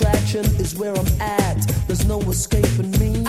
Attraction is where I'm at. There's no escaping me.